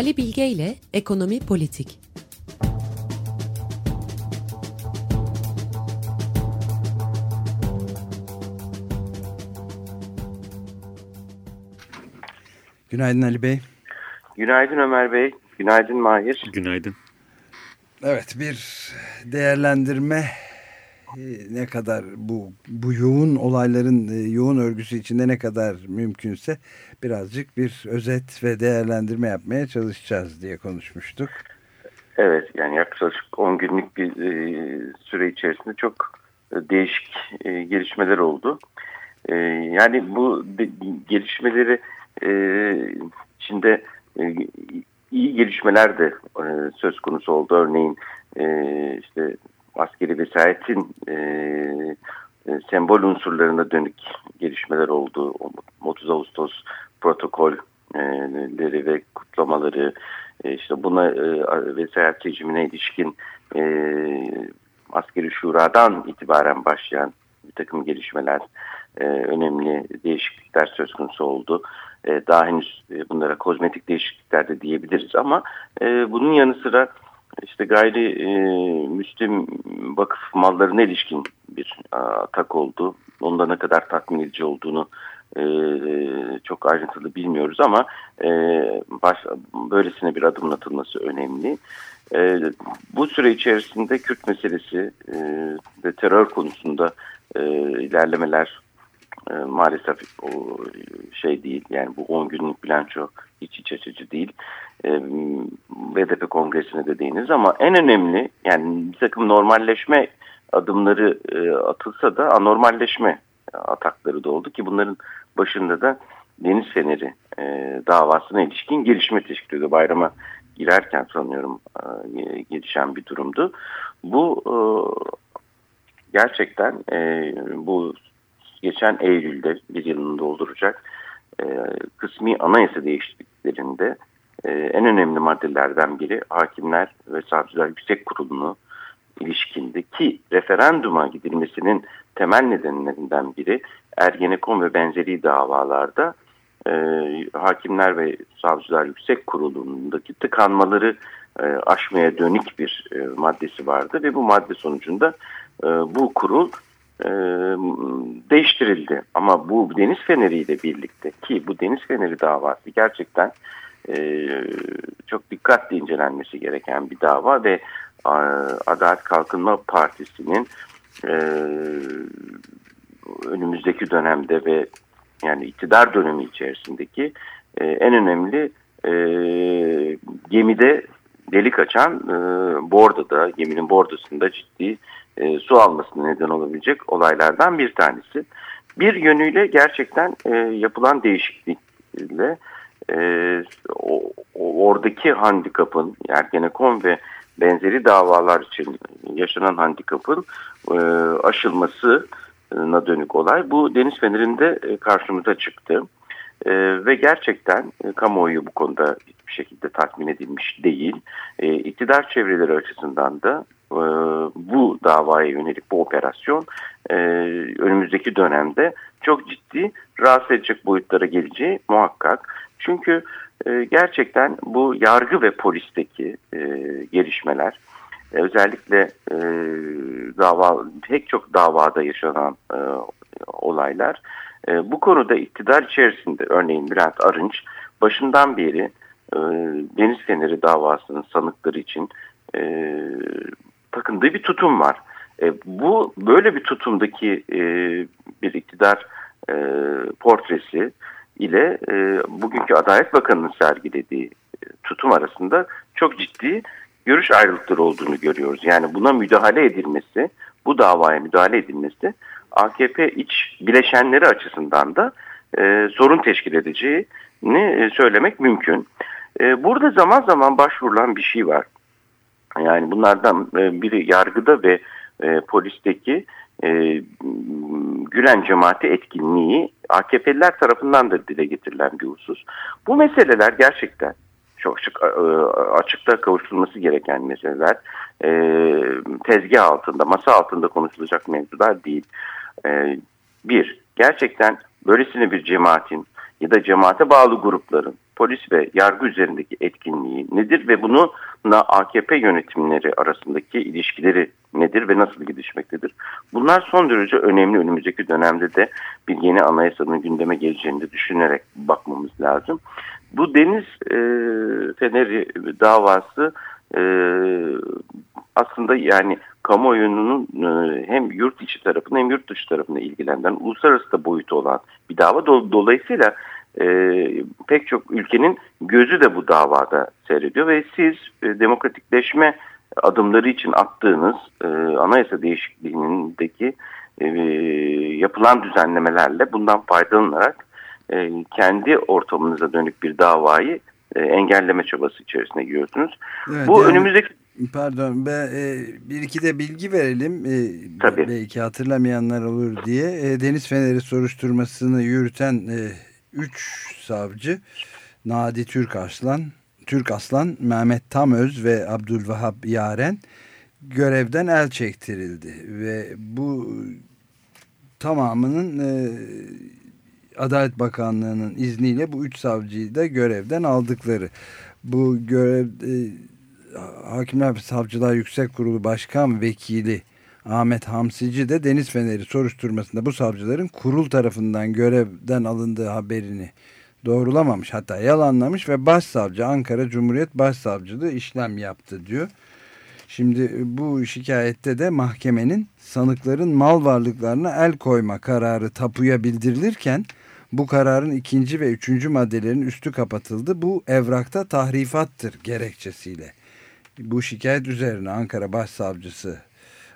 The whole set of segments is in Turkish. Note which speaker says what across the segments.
Speaker 1: Ali Bilge ile Ekonomi Politik.
Speaker 2: Günaydın Ali Bey.
Speaker 3: Günaydın Ömer Bey. Günaydın Mahir.
Speaker 4: Günaydın.
Speaker 2: Evet bir değerlendirme ne kadar bu bu yoğun olayların e, yoğun örgüsü içinde ne kadar mümkünse birazcık bir özet ve değerlendirme yapmaya çalışacağız diye konuşmuştuk.
Speaker 3: Evet yani yaklaşık 10 günlük bir e, süre içerisinde çok değişik gelişmeler oldu. yani bu gelişmeleri içinde iyi gelişmeler de söz konusu oldu. Örneğin işte askeri vesayetin e, e, sembol unsurlarına dönük gelişmeler oldu. 30 Ağustos protokolleri ve kutlamaları, e, işte buna e, vesayet rejimine ilişkin e, askeri şuradan itibaren başlayan bir takım gelişmeler, e, önemli değişiklikler söz konusu oldu. E, daha henüz e, bunlara kozmetik değişiklikler de diyebiliriz ama e, bunun yanı sıra işte gayri e, müslim vakıf mallarına ilişkin bir atak oldu. Onda ne kadar tatmin edici olduğunu e, çok ayrıntılı bilmiyoruz ama e, baş, böylesine bir adım atılması önemli. E, bu süre içerisinde Kürt meselesi e, ve terör konusunda e, ilerlemeler e, maalesef o şey değil. Yani bu 10 günlük bilanço hiç iç açıcı değil. E, BDP kongresine de değiniz ama en önemli yani bir takım normalleşme adımları e, atılsa da anormalleşme atakları da oldu ki bunların başında da Deniz Feneri e, davasına ilişkin gelişme teşkil ediyor. Bayrama girerken sanıyorum e, gelişen bir durumdu. Bu e, gerçekten e, bu geçen Eylül'de bir yılını dolduracak e, kısmi anayasa değişikliklerinde e, en önemli maddelerden biri hakimler ve savcılar yüksek kurulunu ilişkindi ki referanduma gidilmesinin temel nedenlerinden biri Ergenekon ve benzeri davalarda e, hakimler ve savcılar yüksek kurulundaki tıkanmaları e, aşmaya dönük bir e, maddesi vardı ve bu madde sonucunda e, bu kurul e, değiştirildi. Ama bu Deniz Feneri ile birlikte ki bu Deniz Feneri davası gerçekten e, çok dikkatli incelenmesi gereken bir dava ve e, Adalet Kalkınma Partisi'nin e, önümüzdeki dönemde ve yani iktidar dönemi içerisindeki en önemli gemide delik açan bordada, geminin bordasında ciddi su almasına neden olabilecek olaylardan bir tanesi. Bir yönüyle gerçekten e, yapılan değişiklikle e, o, oradaki handikapın Ergenekon ve benzeri davalar için yaşanan handikapın e, aşılmasına dönük olay bu Deniz Feneri'nde e, karşımıza çıktı. E, ve gerçekten e, kamuoyu bu konuda hiçbir şekilde tatmin edilmiş değil. E, iktidar çevreleri açısından da e, bu davaya yönelik bu operasyon e, önümüzdeki dönemde çok ciddi rahatsız edecek boyutlara geleceği muhakkak. Çünkü e, gerçekten bu yargı ve polisteki gelişmeler özellikle e, dava pek çok davada yaşanan olaylar bu konuda iktidar içerisinde örneğin Bülent Arınç başından beri Deniz Feneri davasının sanıkları için takındığı bir tutum var. E, bu böyle bir tutumdaki e, bir iktidar e, portresi ile e, bugünkü Adalet Bakanı'nın sergilediği e, tutum arasında çok ciddi görüş ayrılıkları olduğunu görüyoruz. Yani buna müdahale edilmesi, bu davaya müdahale edilmesi AKP iç bileşenleri açısından da e, sorun teşkil edeceğini e, söylemek mümkün. E, burada zaman zaman başvurulan bir şey var. Yani bunlardan e, biri yargıda ve e, polisteki e, Gülen cemaati etkinliği AKP'liler tarafından da dile getirilen bir husus. Bu meseleler gerçekten çok açık, e, açıkta kavuşturulması gereken meseleler. E, tezgah altında, masa altında konuşulacak mevzular değil. E, bir, gerçekten böylesine bir cemaatin ya da cemaate bağlı grupların polis ve yargı üzerindeki etkinliği nedir ve bununla AKP yönetimleri arasındaki ilişkileri nedir ve nasıl gelişmektedir? Bunlar son derece önemli. Önümüzdeki dönemde de bir yeni anayasanın gündeme geleceğini de düşünerek bakmamız lazım. Bu deniz e, feneri davası e, aslında yani kamuoyunun e, hem yurt içi tarafını hem yurt dışı tarafını ilgilendiren uluslararası da boyutu olan bir dava. Dolayısıyla e, pek çok ülkenin gözü de bu davada seyrediyor ve siz e, demokratikleşme adımları için attığınız e, anayasa değişikliğindeki e, yapılan düzenlemelerle bundan faydalanarak e, kendi ortamınıza dönük bir davayı e, engelleme çabası içerisine giriyorsunuz. Evet, Bu yani, önümüzdeki
Speaker 2: Pardon be, e, bir iki de bilgi verelim. E, Tabii. Belki hatırlamayanlar olur diye. E, Deniz Feneri soruşturmasını yürüten e, üç savcı Nadi Türk Aslan, Türk Aslan, Mehmet Tamöz ve Abdülvahap Yaren görevden el çektirildi. Ve bu tamamının e, Adalet Bakanlığı'nın izniyle bu üç savcıyı da görevden aldıkları. Bu görev e, Hakimler Savcılar Yüksek Kurulu Başkan Vekili Ahmet Hamsici de Deniz Feneri soruşturmasında bu savcıların kurul tarafından görevden alındığı haberini doğrulamamış hatta yalanlamış ve başsavcı Ankara Cumhuriyet Başsavcılığı işlem yaptı diyor. Şimdi bu şikayette de mahkemenin sanıkların mal varlıklarına el koyma kararı tapuya bildirilirken bu kararın ikinci ve üçüncü maddelerin üstü kapatıldı. Bu evrakta tahrifattır gerekçesiyle. Bu şikayet üzerine Ankara Başsavcısı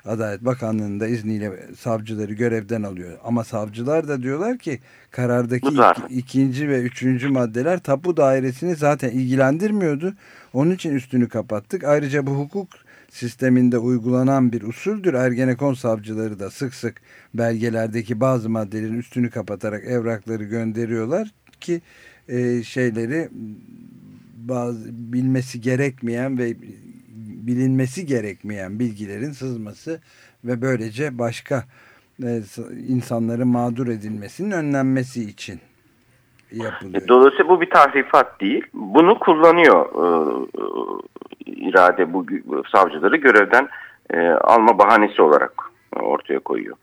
Speaker 2: Adalet Bakanlığı'nın da izniyle savcıları görevden alıyor. Ama savcılar da diyorlar ki karardaki iki, ikinci ve üçüncü maddeler tapu dairesini zaten ilgilendirmiyordu. Onun için üstünü kapattık. Ayrıca bu hukuk sisteminde uygulanan bir usuldür. Ergenekon savcıları da sık sık belgelerdeki bazı maddelerin üstünü kapatarak evrakları gönderiyorlar ki e, şeyleri bazı bilmesi gerekmeyen ve bilinmesi gerekmeyen bilgilerin sızması ve böylece başka e, insanların mağdur edilmesinin önlenmesi için yapılıyor.
Speaker 3: Dolayısıyla bu bir tahrifat değil. Bunu kullanıyor e, irade bu savcıları görevden e, alma bahanesi olarak ortaya koyuyor.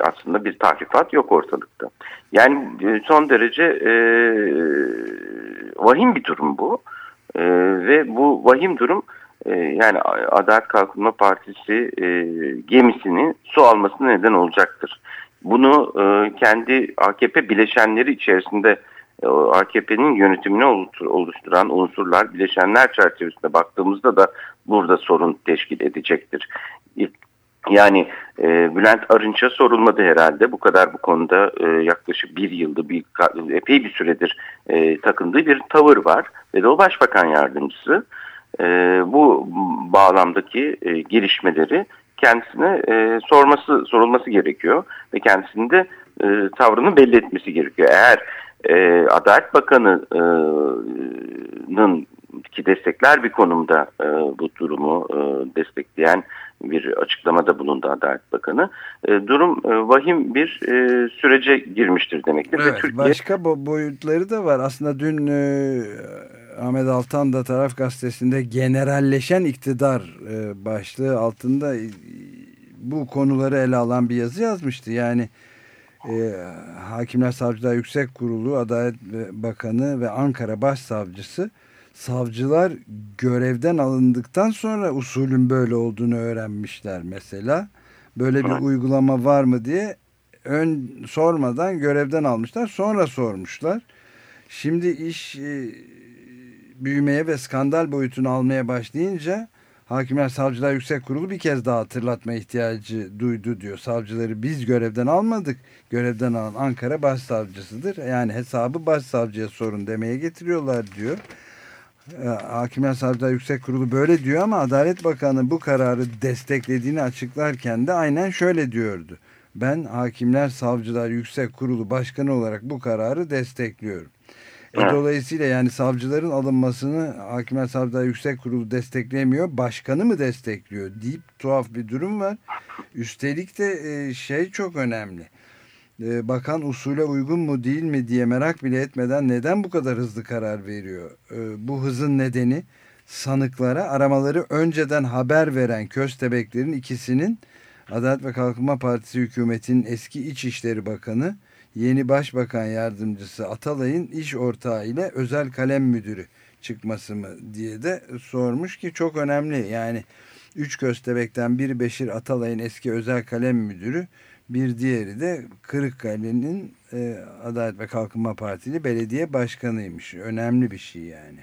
Speaker 3: Aslında bir tahrifat yok ortalıkta. Yani e, son derece e, vahim bir durum bu. E, ve bu vahim durum e, yani Adalet Kalkınma Partisi e, gemisinin su almasına neden olacaktır. Bunu e, kendi AKP bileşenleri içerisinde AKP'nin yönetimini oluşturan unsurlar, bileşenler çerçevesinde baktığımızda da burada sorun teşkil edecektir. Yani e, Bülent Arınç'a sorulmadı herhalde. Bu kadar bu konuda e, yaklaşık bir yılda bir epey bir süredir e, takındığı bir tavır var. Ve de o başbakan yardımcısı e, bu bağlamdaki e, gelişmeleri kendisine e, sorması sorulması gerekiyor. Ve kendisinde e, tavrını belli etmesi gerekiyor. Eğer e, Adalet Bakanı'nın ki destekler bir konumda e, bu durumu e, destekleyen bir açıklamada bulundu Adalet Bakanı. E, durum e, vahim bir e, sürece girmiştir demektir.
Speaker 2: Evet, Türkiye... Başka boyutları da var. Aslında dün e, Ahmet Altan da Taraf Gazetesi'nde generalleşen iktidar e, başlığı altında e, bu konuları ele alan bir yazı yazmıştı. Yani e, Hakimler Savcılar Yüksek Kurulu, Adalet Bakanı ve Ankara Başsavcısı savcılar görevden alındıktan sonra usulün böyle olduğunu öğrenmişler mesela. Böyle bir uygulama var mı diye ön sormadan görevden almışlar. Sonra sormuşlar. Şimdi iş e, büyümeye ve skandal boyutunu almaya başlayınca Hakimler Savcılar Yüksek Kurulu bir kez daha hatırlatma ihtiyacı duydu diyor. Savcıları biz görevden almadık. Görevden alan Ankara Başsavcısıdır. Yani hesabı başsavcıya sorun demeye getiriyorlar diyor. Ee, Hakimler Savcılar Yüksek Kurulu böyle diyor ama Adalet Bakanı bu kararı desteklediğini açıklarken de aynen şöyle diyordu. Ben Hakimler Savcılar Yüksek Kurulu Başkanı olarak bu kararı destekliyorum. E, dolayısıyla yani savcıların alınmasını Hakimler Savcılar Yüksek Kurulu desteklemiyor. Başkanı mı destekliyor deyip tuhaf bir durum var. Üstelik de e, şey çok önemli. e, bakan usule uygun mu değil mi diye merak bile etmeden neden bu kadar hızlı karar veriyor? E, bu hızın nedeni sanıklara aramaları önceden haber veren köstebeklerin ikisinin Adalet ve Kalkınma Partisi hükümetinin eski İçişleri Bakanı yeni Başbakan Yardımcısı Atalay'ın iş ortağı ile özel kalem müdürü çıkması mı diye de sormuş ki çok önemli. Yani üç köstebekten biri Beşir Atalay'ın eski özel kalem müdürü bir diğeri de Kırıkkale'nin e, Adalet ve Kalkınma Partili belediye başkanıymış. Önemli bir şey yani.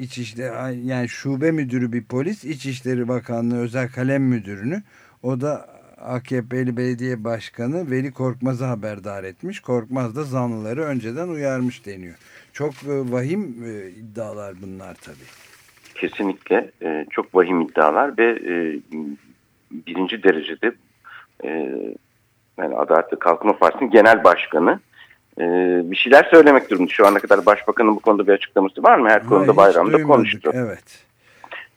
Speaker 2: İçişleri yani şube müdürü bir polis, İçişleri Bakanlığı özel kalem müdürünü o da AKP'li belediye başkanı Veli Korkmaz'ı haberdar etmiş. Korkmaz da zanlıları önceden uyarmış deniyor. Çok e, vahim e, iddialar bunlar tabii.
Speaker 3: Kesinlikle e, çok vahim iddialar ve birinci derecede yani Adalet ve Kalkınma Partisi'nin genel başkanı bir şeyler söylemek durumunda. Şu ana kadar başbakanın bu konuda bir açıklaması var mı? Her Hayır, konuda bayramda konuştu.
Speaker 2: Evet.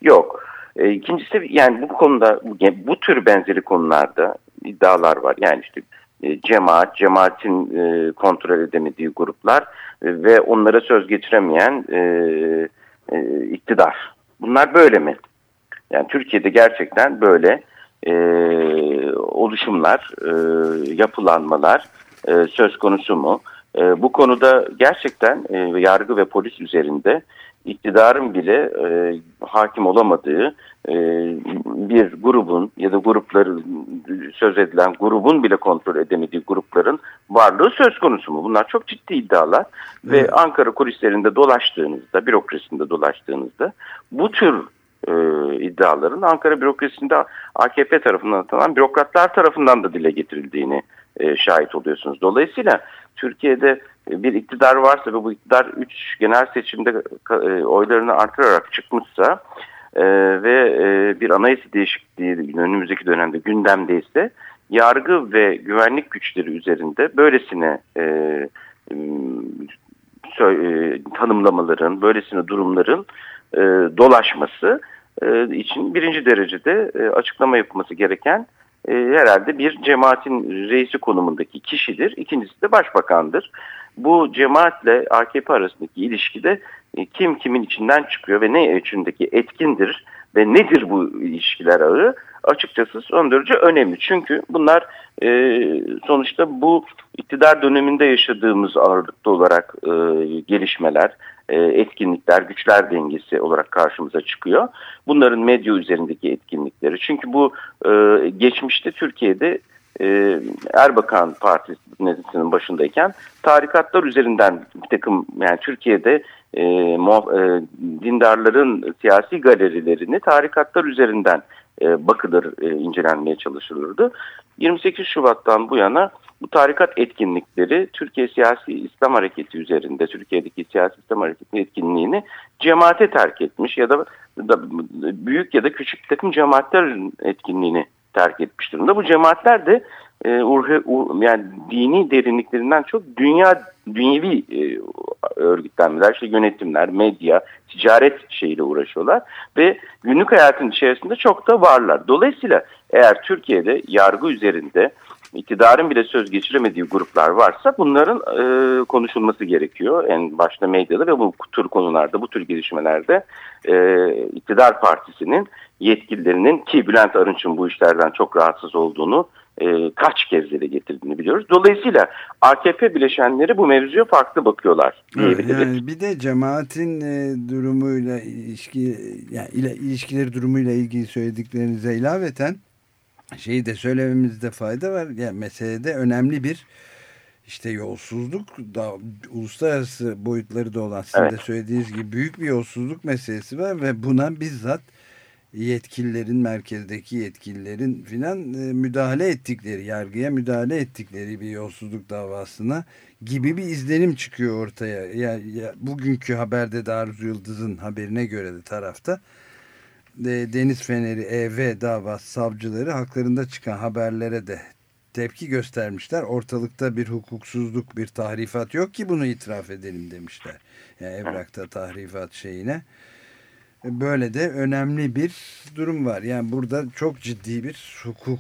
Speaker 3: Yok. E, ikincisi yani bu konuda bu tür benzeri konularda iddialar var. Yani işte e, cemaat, cemaatin e, kontrol edemediği gruplar e, ve onlara söz geçiremeyen iktidar. Bunlar böyle mi? Yani Türkiye'de gerçekten böyle oluşumlar, yapılanmalar söz konusu mu? Bu konuda gerçekten yargı ve polis üzerinde iktidarın bile e, hakim olamadığı e, bir grubun ya da grupların söz edilen grubun bile kontrol edemediği grupların varlığı söz konusu mu? Bunlar çok ciddi iddialar evet. ve Ankara kulislerinde dolaştığınızda, bürokrasisinde dolaştığınızda bu tür e, iddiaların Ankara bürokrasisinde AKP tarafından atanan bürokratlar tarafından da dile getirildiğini e, şahit oluyorsunuz. Dolayısıyla Türkiye'de bir iktidar varsa ve bu iktidar 3 genel seçimde e, oylarını artırarak çıkmışsa e, ve e, bir anayasa değişikliği önümüzdeki dönemde gündemdeyse yargı ve güvenlik güçleri üzerinde böylesine tanımlamaların, böylesine durumların dolaşması için birinci derecede açıklama yapılması gereken herhalde bir cemaatin reisi konumundaki kişidir. İkincisi de başbakandır. Bu cemaatle AKP arasındaki ilişkide e, kim kimin içinden çıkıyor ve ne içindeki etkindir ve nedir bu ilişkiler ağı açıkçası son derece önemli. Çünkü bunlar e, sonuçta bu iktidar döneminde yaşadığımız ağırlıklı olarak e, gelişmeler, e, etkinlikler, güçler dengesi olarak karşımıza çıkıyor. Bunların medya üzerindeki etkinlikleri. Çünkü bu e, geçmişte Türkiye'de e, Erbakan Partisi'nin başındayken tarikatlar üzerinden bir takım yani Türkiye'de e, muhaf, e, dindarların siyasi galerilerini tarikatlar üzerinden e, bakılır, e, incelenmeye çalışılırdı. 28 Şubat'tan bu yana bu tarikat etkinlikleri Türkiye Siyasi İslam Hareketi üzerinde, Türkiye'deki siyasi İslam Hareketi etkinliğini cemaate terk etmiş ya da, da büyük ya da küçük takım cemaatler etkinliğini terk etmiş durumda. Bu cemaatler de e, urhe, ur, yani dini derinliklerinden çok dünya dünyevi e, örgütlenmeler, işte yönetimler, medya, ticaret şeyiyle uğraşıyorlar ve günlük hayatın içerisinde çok da varlar. Dolayısıyla eğer Türkiye'de yargı üzerinde iktidarın bile söz geçiremediği gruplar varsa bunların e, konuşulması gerekiyor. En başta medyada ve bu tür konularda, bu tür gelişmelerde e, iktidar partisinin yetkililerinin ki Bülent Arınç'ın bu işlerden çok rahatsız olduğunu e, kaç kez dile getirdiğini biliyoruz. Dolayısıyla AKP bileşenleri bu mevzuya farklı bakıyorlar.
Speaker 2: Evet, yani bir de cemaatin e, durumuyla ilişki yani ile, ilişkileri durumuyla ilgili söylediklerinize ilaveten şeyi de söylememizde fayda var. Yani meselede önemli bir işte yolsuzluk da uluslararası boyutları da olan sizin evet. de söylediğiniz gibi büyük bir yolsuzluk meselesi var ve buna bizzat yetkililerin merkezdeki yetkililerin filan e, müdahale ettikleri yargıya müdahale ettikleri bir yolsuzluk davasına gibi bir izlenim çıkıyor ortaya. Ya, ya bugünkü haberde de Arzu Yıldız'ın haberine göre de tarafta de, Deniz Feneri EV davası savcıları haklarında çıkan haberlere de tepki göstermişler. Ortalıkta bir hukuksuzluk, bir tahrifat yok ki bunu itiraf edelim demişler. Yani evrakta tahrifat şeyine. Böyle de önemli bir durum var. Yani burada çok ciddi bir hukuk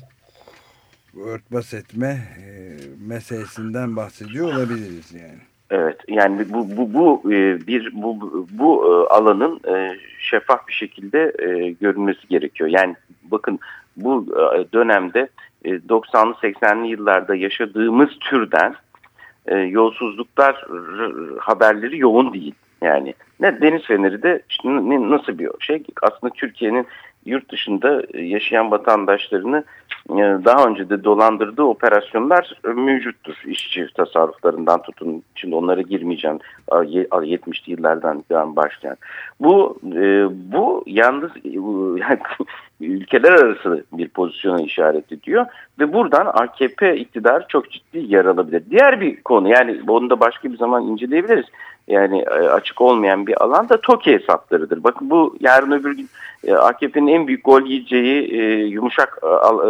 Speaker 2: örtbas etme e, meselesinden bahsediyor olabiliriz yani.
Speaker 3: Evet yani bu bu bu e, bir bu bu e, alanın e, şeffaf bir şekilde görünmesi gerekiyor. Yani bakın bu dönemde 90'lı 80'li yıllarda yaşadığımız türden yolsuzluklar haberleri yoğun değil. Yani ne Deniz Feneri de nasıl bir şey aslında Türkiye'nin yurt dışında yaşayan vatandaşlarını e, daha önce de dolandırdığı operasyonlar e, mevcuttur. İşçi tasarruflarından tutun. Şimdi onlara girmeyeceğim. 70'li yıllardan başlayan. Bu e, bu yalnız yani, ülkeler arası bir pozisyona işaret ediyor ve buradan AKP iktidar çok ciddi yer alabilir. Diğer bir konu yani onu da başka bir zaman inceleyebiliriz. Yani açık olmayan bir alan da TOKİ hesaplarıdır. Bakın bu yarın öbür gün AKP'nin en büyük gol yiyeceği yumuşak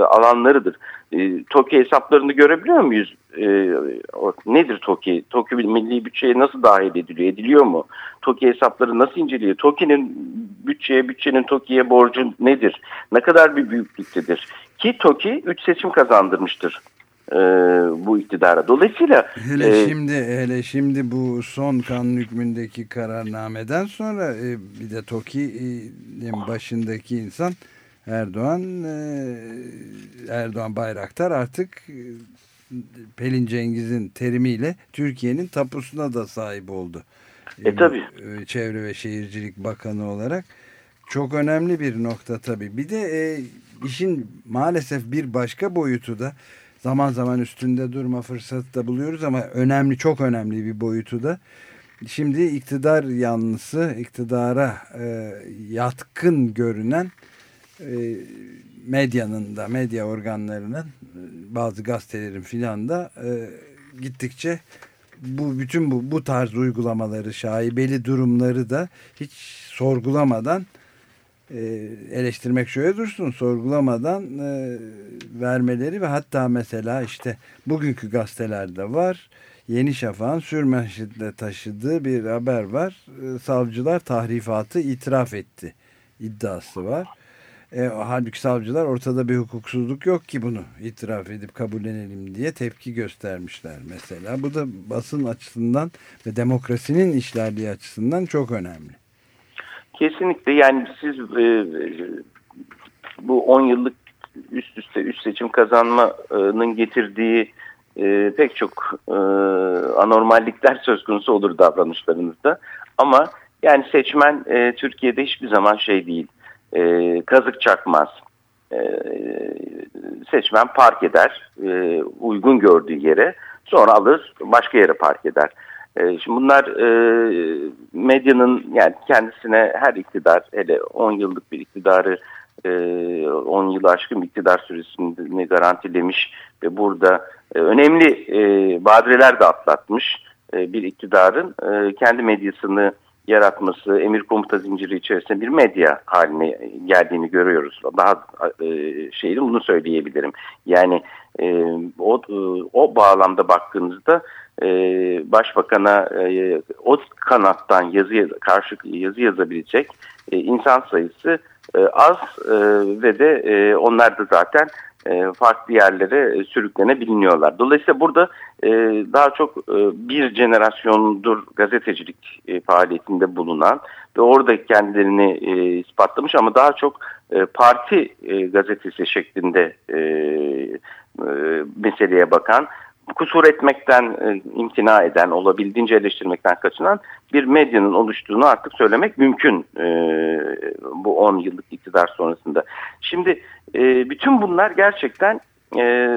Speaker 3: alanlarıdır. E, TOKİ hesaplarını görebiliyor muyuz? E, nedir TOKİ? TOKİ milli bütçeye nasıl dahil ediliyor? Ediliyor mu? TOKİ hesapları nasıl inceliyor? TOKİ'nin bütçeye, bütçenin TOKİ'ye borcu nedir? Ne kadar bir büyüklüktedir? Ki TOKİ 3 seçim kazandırmıştır e, bu iktidara. Dolayısıyla
Speaker 2: hele e, şimdi hele şimdi bu son kanun hükmündeki kararnameden sonra e, bir de TOKİ'nin başındaki insan Erdoğan e, Erdoğan Bayraktar artık e, Pelin Cengiz'in terimiyle Türkiye'nin tapusuna da sahip oldu.
Speaker 3: E tabi.
Speaker 2: E, Çevre ve Şehircilik Bakanı olarak. Çok önemli bir nokta tabi. Bir de e, işin maalesef bir başka boyutu da zaman zaman üstünde durma fırsatı da buluyoruz ama önemli çok önemli bir boyutu da. Şimdi iktidar yanlısı iktidara e, yatkın görünen e, medyanın da medya organlarının bazı gazetelerin filan da e, gittikçe bu bütün bu bu tarz uygulamaları şaibeli durumları da hiç sorgulamadan e, eleştirmek şöyle dursun sorgulamadan e, vermeleri ve hatta mesela işte bugünkü gazetelerde var Yeni Şafak'ın sürmenşitle taşıdığı bir haber var. E, savcılar tahrifatı itiraf etti iddiası var. E, halbuki savcılar ortada bir hukuksuzluk yok ki bunu itiraf edip kabullenelim diye tepki göstermişler mesela. Bu da basın açısından ve demokrasinin işlerliği açısından çok önemli.
Speaker 3: Kesinlikle yani siz e, bu 10 yıllık üst üste üst seçim kazanmanın getirdiği e, pek çok e, anormallikler söz konusu olur davranışlarınızda. Ama yani seçmen e, Türkiye'de hiçbir zaman şey değil e, kazık çakmaz. E, seçmen park eder e, uygun gördüğü yere sonra alır başka yere park eder. E, şimdi bunlar e, medyanın yani kendisine her iktidar hele 10 yıllık bir iktidarı 10 e, yılı aşkın bir iktidar süresini garantilemiş ve burada e, önemli e, badireler de atlatmış e, bir iktidarın kendi medyasını yaratması, emir komuta zinciri içerisinde bir medya haline geldiğini görüyoruz. Daha e, şeyini bunu söyleyebilirim. Yani e, o, o bağlamda baktığınızda e, başbakana e, o kanattan yazı karşı yazı yazabilecek e, insan sayısı e, az e, ve de e, onlar da zaten e, farklı yerlere e, sürüklenebiliyorlar. Dolayısıyla burada e, daha çok bir jenerasyondur gazetecilik faaliyetinde bulunan ve orada kendilerini ispatlamış ama daha çok parti gazetesi şeklinde meseleye bakan kusur etmekten e, imtina eden, olabildiğince eleştirmekten kaçınan bir medyanın oluştuğunu artık söylemek mümkün e, bu 10 yıllık iktidar sonrasında. Şimdi e, bütün bunlar gerçekten e,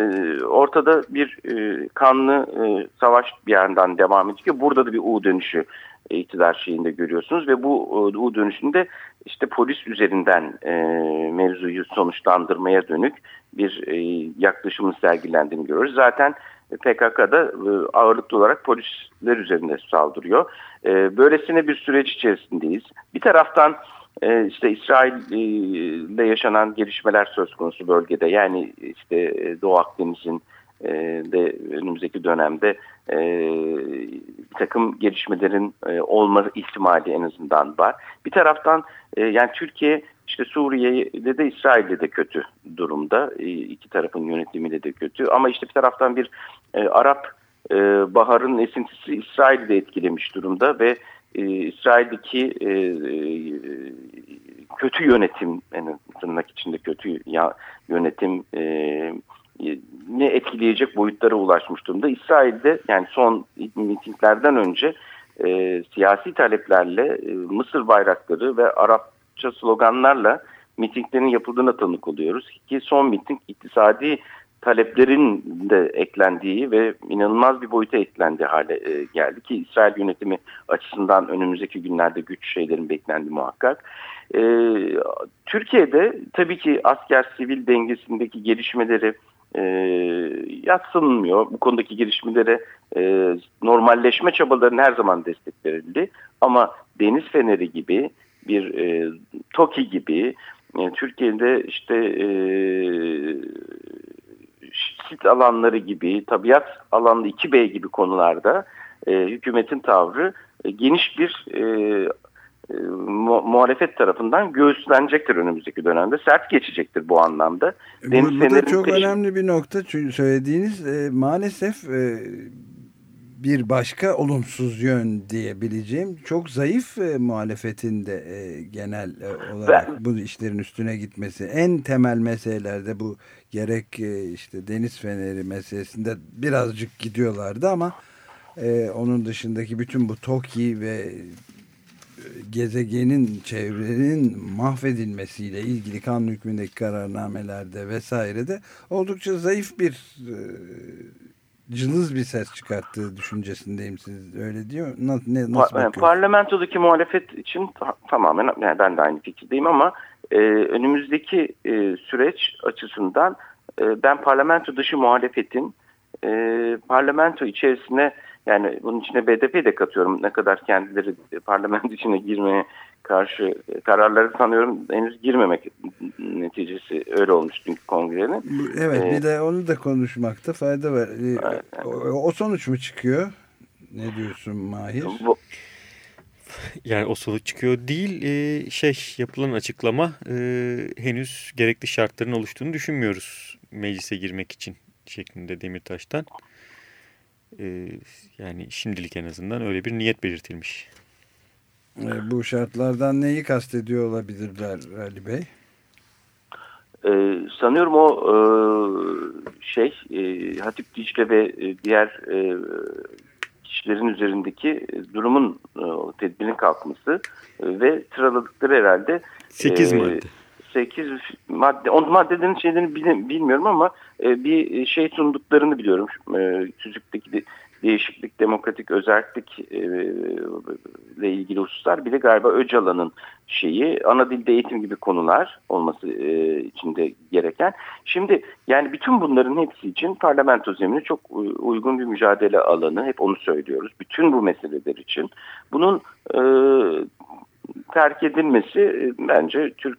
Speaker 3: ortada bir e, kanlı e, savaş bir yandan devam ediyor. Burada da bir U dönüşü e, iktidar şeyinde görüyorsunuz ve bu e, U dönüşünde işte polis üzerinden e, mevzuyu sonuçlandırmaya dönük bir e, yaklaşımın sergilendiğini görüyoruz. Zaten PKK'da e, ağırlıklı olarak polisler üzerinde saldırıyor. E, böylesine bir süreç içerisindeyiz. Bir taraftan e, işte İsrail'de yaşanan gelişmeler söz konusu bölgede. Yani işte Doğu Akdeniz'in e, de önümüzdeki dönemde e, bir takım gelişmelerin e, olma ihtimali en azından var. Bir taraftan e, yani Türkiye işte Suriye'de de İsrail'de de kötü durumda. İki tarafın yönetimiyle de kötü. Ama işte bir taraftan bir Arap Bahar'ın esintisi İsrail'i de etkilemiş durumda ve İsrail'deki kötü yönetim, yani tırnak içinde kötü ya, yönetim ne etkileyecek boyutlara ulaşmış durumda. İsrail'de yani son mitinglerden önce e, siyasi taleplerle e, Mısır bayrakları ve Arapça sloganlarla mitinglerin yapıldığına tanık oluyoruz. Ki son miting iktisadi taleplerin de eklendiği ve inanılmaz bir boyuta eklendi hale e, geldi ki İsrail yönetimi açısından önümüzdeki günlerde güç şeylerin beklendi muhakkak. E, Türkiye'de tabii ki asker sivil dengesindeki gelişmeleri e, yatsınmıyor. Bu konudaki gelişmelere e, normalleşme çabalarının her zaman destek verildi. Ama Deniz Feneri gibi bir e, TOKİ gibi e, Türkiye'de işte e, sit alanları gibi, tabiat alanlı 2B gibi konularda e, hükümetin tavrı e, geniş bir e, e, mu muhalefet tarafından göğüslenecektir önümüzdeki dönemde. Sert geçecektir bu anlamda.
Speaker 2: Bu, Deniz bu da çok peşin... önemli bir nokta çünkü söylediğiniz e, maalesef e, bir başka olumsuz yön diyebileceğim çok zayıf e, muhalefetin de e, genel e, olarak ben, bu işlerin üstüne gitmesi. En temel meselelerde bu gerek e, işte deniz feneri meselesinde birazcık gidiyorlardı ama e, onun dışındaki bütün bu TOKİ ve e, gezegenin çevrenin mahvedilmesiyle ilgili kanun hükmündeki kararnamelerde vesairede oldukça zayıf bir e, cılız bir ses çıkarttığı düşüncesindeyim siz öyle diyor. Nasıl, ne, nasıl
Speaker 3: pa Parlamentodaki muhalefet için tamamen yani ben de aynı fikirdeyim ama e, önümüzdeki e, süreç açısından e, ben parlamento dışı muhalefetin e, parlamento içerisine yani bunun içine BDP de katıyorum. Ne kadar kendileri parlamento içine girmeye karşı kararları sanıyorum henüz girmemek neticesi öyle olmuş dünkü kongrenin.
Speaker 2: Evet ee, bir de onu da konuşmakta fayda var. Ee, evet. O, o sonuç mu çıkıyor? Ne diyorsun Mahir? Bu,
Speaker 4: yani o sonuç çıkıyor değil e, şey yapılan açıklama e, henüz gerekli şartların oluştuğunu düşünmüyoruz meclise girmek için şeklinde Demirtaş'tan. E, yani şimdilik en azından öyle bir niyet belirtilmiş.
Speaker 2: E, bu şartlardan neyi kastediyor olabilirler Ali Bey?
Speaker 3: Ee, sanıyorum o e, şey e, Hatip Dicle ve e, diğer e, kişilerin üzerindeki durumun e, tedbirin kalkması e, ve sıraladıkları herhalde
Speaker 4: 8 e, madde.
Speaker 3: 8 madde, on maddelerin şeylerini bilmiyorum ama e, bir şey sunduklarını biliyorum. E, tüzükteki değişiklik, demokratik özellik e, ile ilgili hususlar bile galiba Öcalan'ın şeyi ana dilde eğitim gibi konular olması e, içinde gereken. Şimdi yani bütün bunların hepsi için parlamento zemini çok uygun bir mücadele alanı. Hep onu söylüyoruz. Bütün bu meseleler için. Bunun e, terk edilmesi e, bence Türk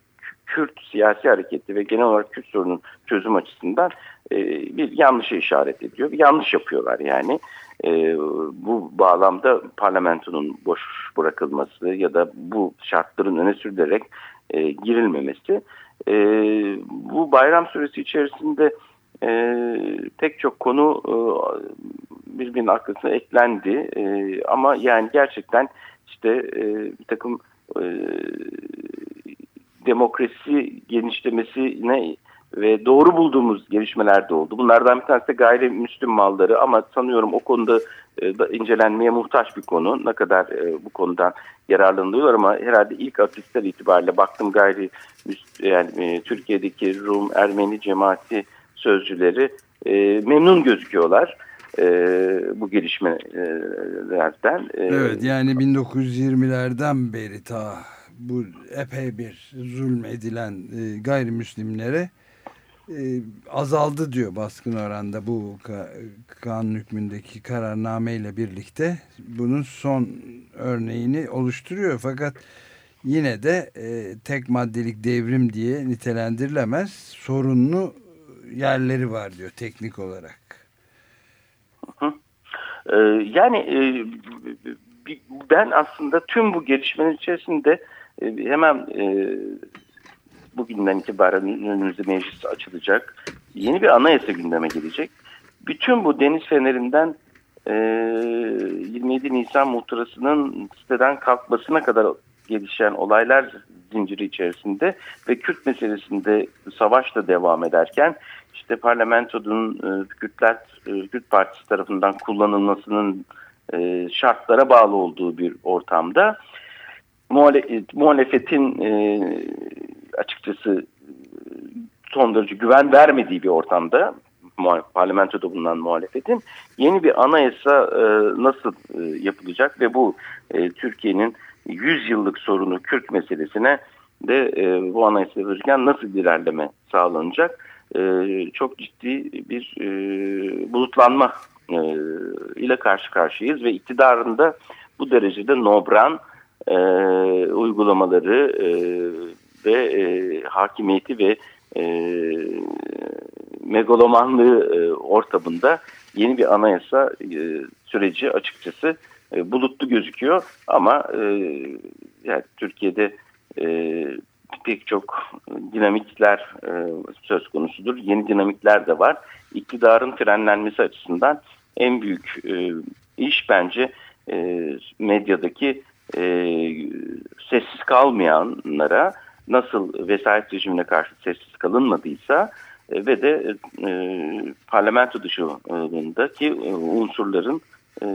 Speaker 3: Kürt siyasi hareketi ve genel olarak Kürt sorunun çözüm açısından e, bir yanlışa işaret ediyor. Bir yanlış yapıyorlar yani. E, bu bağlamda parlamentonun boş bırakılması ya da bu şartların öne sürülerek e, girilmemesi e, bu bayram süresi içerisinde e, pek çok konu e, birbirinin arkasına eklendi e, ama yani gerçekten işte e, bir takım e, demokrasi genişlemesine ve doğru bulduğumuz gelişmeler de oldu. Bunlardan bir tanesi de gayrimüslim malları ama sanıyorum o konuda e, da incelenmeye muhtaç bir konu. Ne kadar e, bu konudan yararlanılıyor ama herhalde ilk atletler itibariyle baktım gayri yani e, Türkiye'deki Rum Ermeni cemaati sözcüleri memnun gözüküyorlar e, bu gelişmelerden.
Speaker 2: E, evet yani 1920'lerden beri ta bu epey bir zulmedilen e, gayrimüslimlere e, azaldı diyor baskın oranda bu kanun hükmündeki kararnameyle birlikte. Bunun son örneğini oluşturuyor. Fakat yine de e, tek maddelik devrim diye nitelendirilemez sorunlu yerleri var diyor teknik olarak.
Speaker 3: E, yani e, ben aslında tüm bu gelişmenin içerisinde hemen e, bugünden itibaren önümüzde meclis açılacak. Yeni bir anayasa gündeme gelecek. Bütün bu deniz fenerinden e, 27 Nisan muhtırasının siteden kalkmasına kadar gelişen olaylar zinciri içerisinde ve Kürt meselesinde savaş da devam ederken işte parlamentodun e, Kürtler e, Kürt Partisi tarafından kullanılmasının e, şartlara bağlı olduğu bir ortamda muhalefetin e, açıkçası son derece güven vermediği bir ortamda parlamentoda bulunan muhalefetin yeni bir anayasa e, nasıl e, yapılacak ve bu e, Türkiye'nin 100 yıllık sorunu Kürt meselesine de e, bu anayasa yapılırken nasıl ilerleme sağlanacak? E, çok ciddi bir e, bulutlanma e, ile karşı karşıyayız ve iktidarında bu derecede nobran e, uygulamaları e, ve e, hakimiyeti ve e, megalomanlığı e, ortamında yeni bir anayasa e, süreci açıkçası e, bulutlu gözüküyor ama e, yani Türkiye'de e, pek çok dinamikler e, söz konusudur. Yeni dinamikler de var. İktidarın frenlenmesi açısından en büyük e, iş bence e, medyadaki e, sessiz kalmayanlara nasıl vesayet rejimine karşı sessiz kalınmadıysa e, ve de e, parlamento dışındaki e, unsurların e,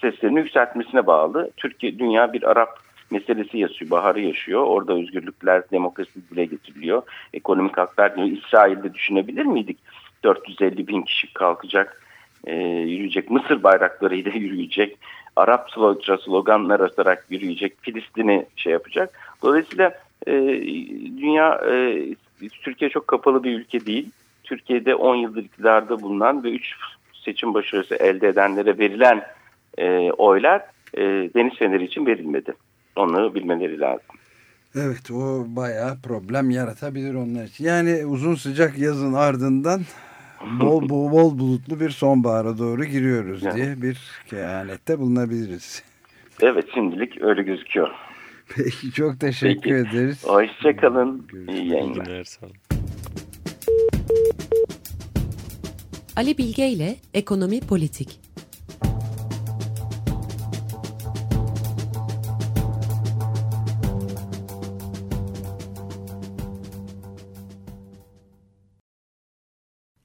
Speaker 3: seslerini yükseltmesine bağlı. Türkiye, dünya bir Arap meselesi yaşıyor, baharı yaşıyor. Orada özgürlükler, demokrasi dile getiriliyor. Ekonomik haklar. İsrail'de düşünebilir miydik? 450 bin kişi kalkacak, e, yürüyecek. Mısır bayraklarıyla yürüyecek. Arap sloganlar atarak yürüyecek. Filistin'i şey yapacak. Dolayısıyla e, dünya, e, Türkiye çok kapalı bir ülke değil. Türkiye'de 10 yıldır iktidarda bulunan ve 3 seçim başarısı elde edenlere verilen e, oylar e, Deniz Feneri için verilmedi. Onu bilmeleri lazım.
Speaker 2: Evet o bayağı problem yaratabilir onlar için. Yani uzun sıcak yazın ardından bol bol, bol bulutlu bir sonbahara doğru giriyoruz yani. diye bir kehanette bulunabiliriz.
Speaker 3: Evet şimdilik öyle gözüküyor.
Speaker 2: Peki çok teşekkür Peki. ederiz.
Speaker 3: Hoşçakalın. İyi yayınlar. Olun.
Speaker 1: Ali Bilge ile Ekonomi Politik